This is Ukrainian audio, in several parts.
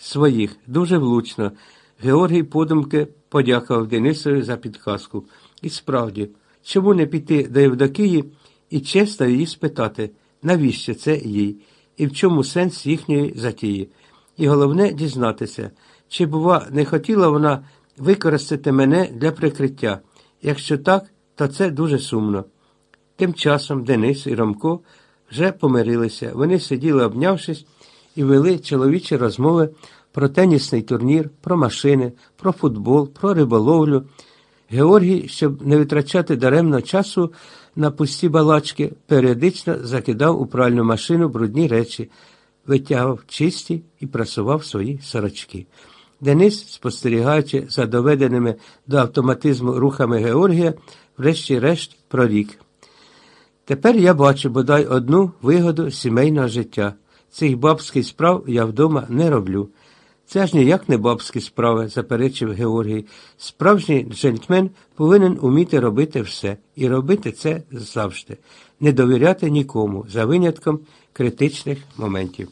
своїх, дуже влучно. Георгій подумки подякував Денисові за підказку. І справді, чому не піти до Євдокії і чесно її спитати, навіщо це їй, і в чому сенс їхньої затії? І головне дізнатися, чи, бува, не хотіла вона використати мене для прикриття. Якщо так, то це дуже сумно. Тим часом Денис і Ромко вже помирилися. Вони сиділи, обнявшись, і вели чоловічі розмови про тенісний турнір, про машини, про футбол, про риболовлю. Георгій, щоб не витрачати даремно часу на пусті балачки, періодично закидав у пральну машину брудні речі, витягав чисті і прасував свої сорочки. Денис, спостерігаючи за доведеними до автоматизму рухами Георгія, врешті-решт прорік. Тепер я бачу бодай одну вигоду сімейного життя. Цих бабських справ я вдома не роблю. Це ж ніяк не бабські справи, заперечив Георгій. Справжній джентльмен повинен уміти робити все і робити це завжди, не довіряти нікому, за винятком критичних моментів.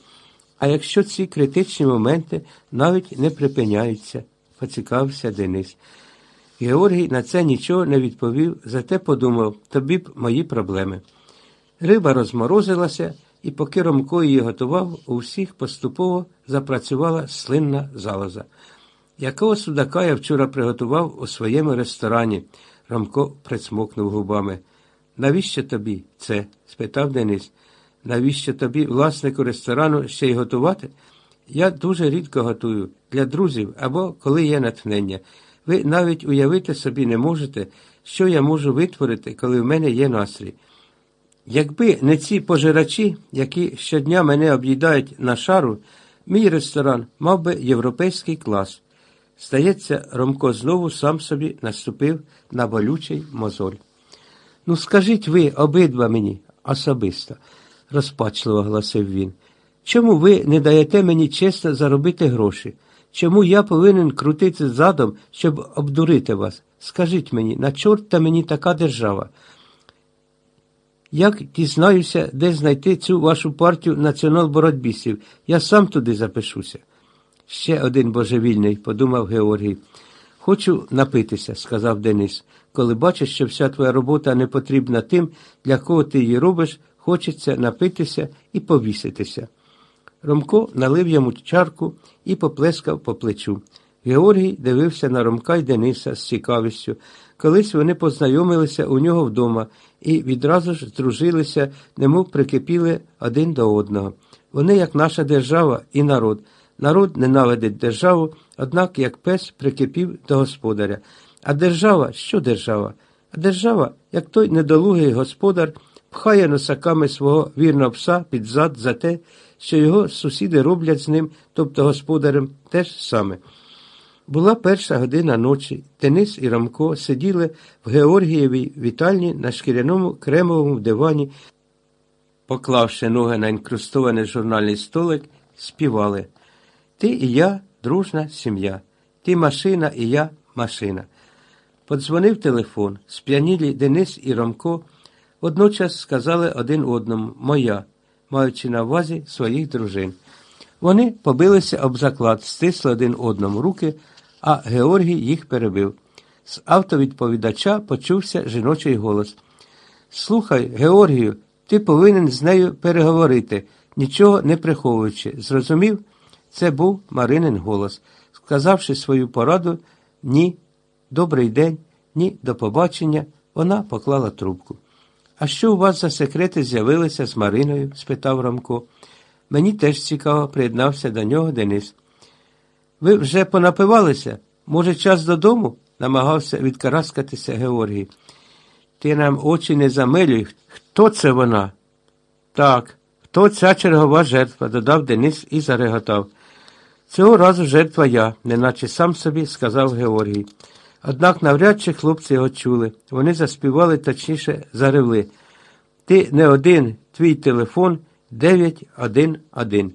А якщо ці критичні моменти навіть не припиняються, поцікавився Денис. Георгій на це нічого не відповів, зате подумав тобі б мої проблеми. Риба розморозилася, і поки Ромко її готував, у всіх поступово запрацювала слинна залоза. Якого судака я вчора приготував у своєму ресторані, Ромко присмокнув губами. Навіщо тобі це? спитав Денис. Навіщо тобі, власнику ресторану, ще й готувати? Я дуже рідко готую для друзів або коли є натхнення. Ви навіть уявити собі не можете, що я можу витворити, коли в мене є настрій. Якби не ці пожирачі, які щодня мене об'їдають на шару, мій ресторан мав би європейський клас. Стається, Ромко знову сам собі наступив на болючий мозоль. Ну, скажіть ви обидва мені особисто, розпачливо оголосив він. Чому ви не даєте мені чесно заробити гроші? Чому я повинен крутити задом, щоб обдурити вас? Скажіть мені, на чорта мені така держава? Як дізнаюся, де знайти цю вашу партію націонал-боротьбістів, я сам туди запишуся. Ще один божевільний, подумав Георгій. Хочу напитися, сказав Денис. Коли бачиш, що вся твоя робота не потрібна тим, для кого ти її робиш, хочеться напитися і повіситися. Ромко налив йому чарку і поплескав по плечу. Георгій дивився на Ромка й Дениса з цікавістю. Колись вони познайомилися у нього вдома і відразу ж здружилися, немов прикипіли один до одного. Вони, як наша держава і народ. Народ ненавидить державу, однак як пес прикипів до господаря. А держава що держава? А держава, як той недолугий господар, пхає носаками свого вірного пса під зад за те, що його сусіди роблять з ним, тобто господарем, те ж саме. Була перша година ночі. Денис і Ромко сиділи в Георгієвій вітальні на шкіряному кремовому дивані, поклавши ноги на інкрустований журнальний столик, співали. Ти і я дружна сім'я. Ти машина і я машина. Подзвонив телефон. Сп'янілі Денис і Ромко водночас сказали один одному Моя, маючи на увазі своїх дружин. Вони побилися об заклад, стисли один одному руки а Георгій їх перебив. З автовідповідача почувся жіночий голос. Слухай, Георгію, ти повинен з нею переговорити, нічого не приховуючи. Зрозумів? Це був Маринин голос. Сказавши свою пораду, ні, добрий день, ні, до побачення, вона поклала трубку. А що у вас за секрети з'явилися з Мариною? спитав Ромко. Мені теж цікаво, приєднався до нього Денис. Ви вже понапивалися? Може, час додому? намагався відкараскатися Георгій. Ти нам очі не замилюй. Хто це вона? Так, хто ця чергова жертва, додав Денис і зареготав. Цього разу жертва я, неначе сам собі сказав Георгій. Однак навряд чи хлопці його чули. Вони заспівали, точніше, заревли. Ти не один, твій телефон 911.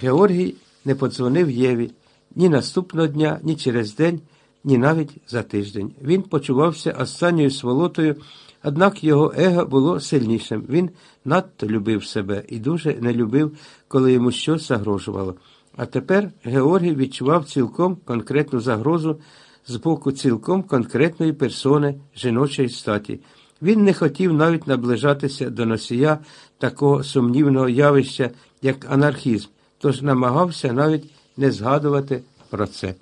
Георгій не подзвонив Єві ні наступного дня, ні через день, ні навіть за тиждень. Він почувався останньою сволотою, однак його его було сильнішим. Він надто любив себе і дуже не любив, коли йому щось загрожувало. А тепер Георгій відчував цілком конкретну загрозу з боку цілком конкретної персони жіночої статі. Він не хотів навіть наближатися до носія такого сумнівного явища, як анархізм, тож намагався навіть не згадувати про це.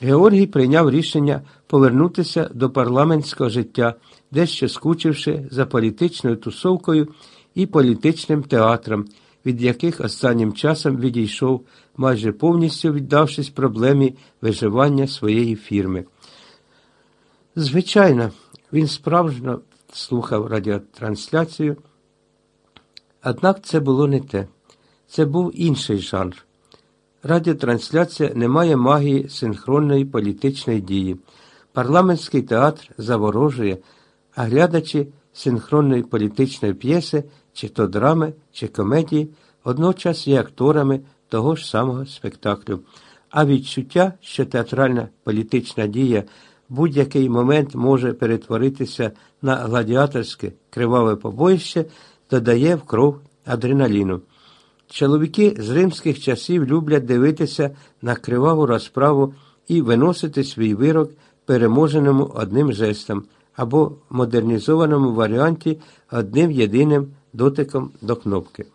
Георгій прийняв рішення повернутися до парламентського життя, дещо скучивши за політичною тусовкою і політичним театром, від яких останнім часом відійшов, майже повністю віддавшись проблемі виживання своєї фірми. Звичайно, він справжньо слухав радіотрансляцію, однак це було не те. Це був інший жанр. Радіотрансляція не має магії синхронної політичної дії. Парламентський театр заворожує, а глядачі синхронної політичної п'єси, чи то драми, чи комедії, одночас є акторами того ж самого спектаклю. А відчуття, що театральна політична дія будь-який момент може перетворитися на гладіаторське криваве побоїще, додає в кров адреналіну. Чоловіки з римських часів люблять дивитися на криваву розправу і виносити свій вирок переможеному одним жестом або модернізованому варіанті одним єдиним дотиком до кнопки.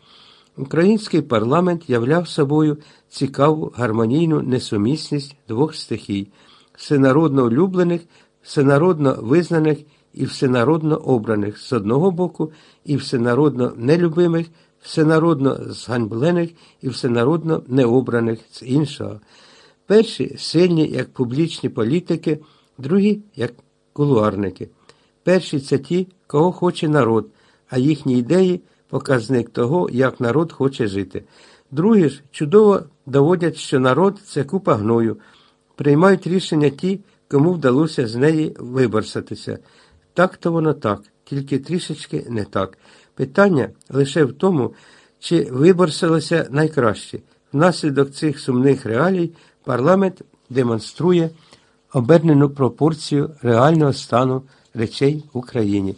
Український парламент являв собою цікаву гармонійну несумісність двох стихій всенародно улюблених, всенародно визнаних і всенародно обраних з одного боку, і всенародно нелюбимих, всенародно зганьблених і всенародно необраних з іншого. Перші сильні як публічні політики, другі як кулуарники. Перші це ті, кого хоче народ, а їхні ідеї показник того, як народ хоче жити. Другі ж чудово доводять, що народ це купа гною. Приймають рішення ті, кому вдалося з неї виборсатися. Так то воно так, тільки трішечки не так. Питання лише в тому, чи виборсилося найкраще. Внаслідок цих сумних реалій парламент демонструє обернену пропорцію реального стану речей в Україні.